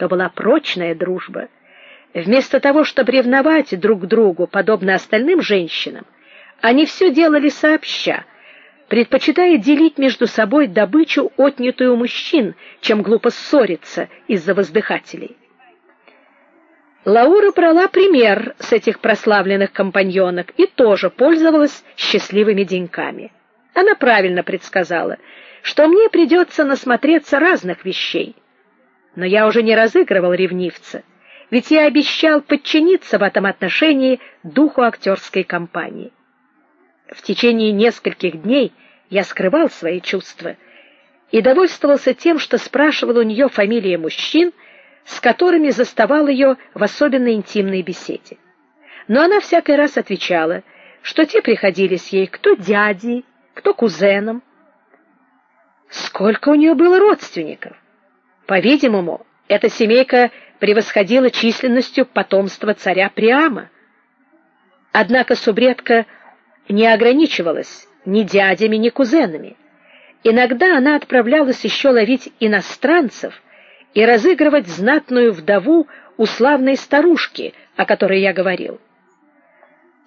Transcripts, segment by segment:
то была прочная дружба. Вместо того, чтобы ревновать друг к другу, подобно остальным женщинам, они все делали сообща, предпочитая делить между собой добычу, отнятую у мужчин, чем глупо ссориться из-за воздыхателей. Лаура брала пример с этих прославленных компаньонок и тоже пользовалась счастливыми деньками. Она правильно предсказала, что мне придется насмотреться разных вещей. Но я уже не разыгрывал ревнивца, ведь я обещал подчиниться в этом отношении духу актерской компании. В течение нескольких дней я скрывал свои чувства и довольствовался тем, что спрашивал у нее фамилии мужчин, с которыми заставал ее в особенно интимной беседе. Но она всякий раз отвечала, что те приходились ей кто дядей, кто кузеном. Сколько у нее было родственников? По-видимому, эта семейка превосходила численностью потомство царя Приама. Однако субредка не ограничивалась ни дядями, ни кузенами. Иногда она отправлялась еще ловить иностранцев и разыгрывать знатную вдову у славной старушки, о которой я говорил.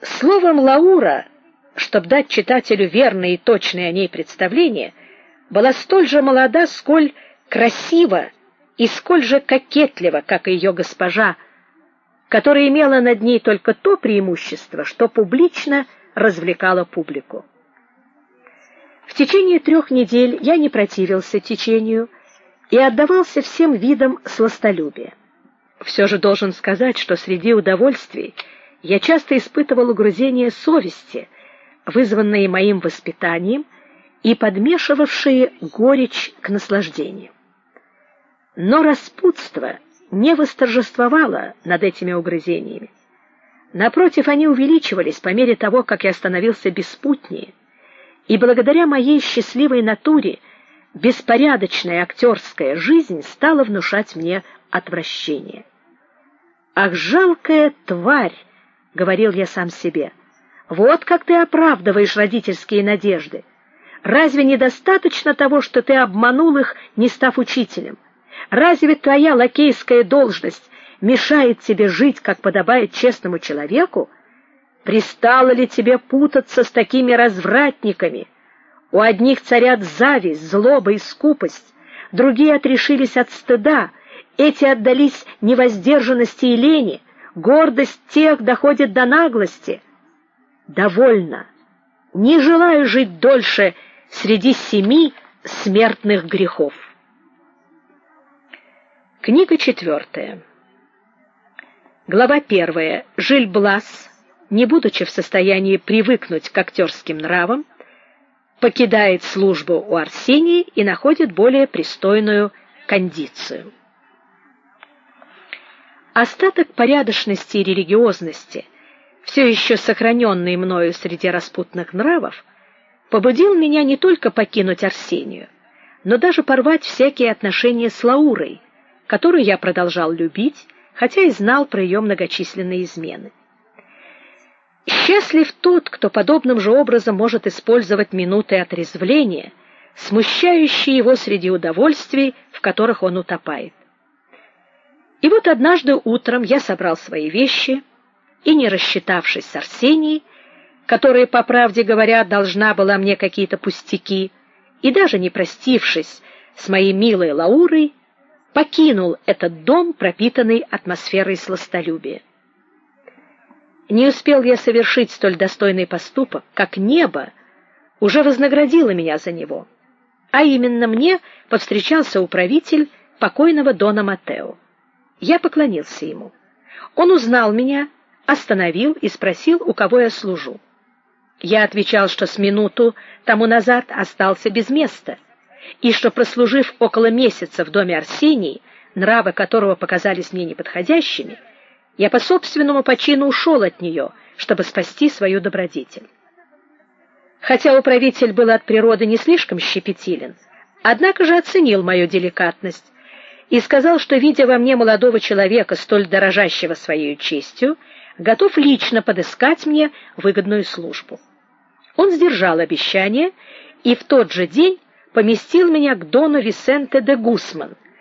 Словом, Лаура, чтобы дать читателю верное и точное о ней представление, была столь же молода, сколь красива и сколь же кокетлива, как и ее госпожа, которая имела над ней только то преимущество, что публично развлекала публику. В течение трех недель я не противился течению и отдавался всем видам сластолюбия. Все же должен сказать, что среди удовольствий я часто испытывал угрызение совести, вызванные моим воспитанием и подмешивавшие горечь к наслаждению. Но распутство не восторжествовало над этими угрызениями. Напротив, они увеличивались по мере того, как я становился беспутнее, и благодаря моей счастливой натуре беспорядочная актерская жизнь стала внушать мне отвращение. Ах, жалкая тварь, говорил я сам себе. Вот как ты оправдываешь родительские надежды. Разве недостаточно того, что ты обманул их, не став учителем? Разве твоя лакейская должность мешает тебе жить, как подобает честному человеку? Пристало ли тебе путаться с такими развратниками? У одних царят зависть, злоба и скупость, другие отрешились от стыда, эти отдались невоздержанности и лени, гордость тех доходит до наглости. Довольно. Не желаю жить дольше среди семи смертных грехов. Книга четвертая. Глава первая. Жиль Блас, не будучи в состоянии привыкнуть к актерским нравам, покидает службу у Арсении и находит более пристойную кондицию. Остаток порядочности и религиозности, все еще сохраненный мною среди распутных нравов, побудил меня не только покинуть Арсению, но даже порвать всякие отношения с Лаурой, которую я продолжал любить, хотя и знал про ее многочисленные измены. Счастлив тот, кто подобным же образом может использовать минуты отрезвления, смущающие его среди удовольствий, в которых он утопает. И вот однажды утром я собрал свои вещи и, не рассчитавшись с Арсенией, которая, по правде говоря, должна была мне какие-то пустяки, и даже не простившись с моей милой Лаурой, покинул этот дом, пропитанный атмосферой сластолюбия. Не успел я совершить столь достойный поступок, как небо уже вознаградило меня за него. А именно мне повстречался управитель покойного дона Матео. Я поклонился ему. Он узнал меня, остановил и спросил, у кого я служу. Я отвечал, что с минуту тому назад остался без места и что, прослужив около месяца в доме Арсении, нравы которого показались мне неподходящими, я по собственному почину ушел от нее, чтобы спасти свою добродетель. Хотя управитель был от природы не слишком щепетилен, однако же оценил мою деликатность и сказал, что видя во мне молодого человека, столь дорожащего своей честью, готов лично подыскать мне выгодную службу. Он сдержал обещание и в тот же день поместил меня к дону Висенте де Гусман,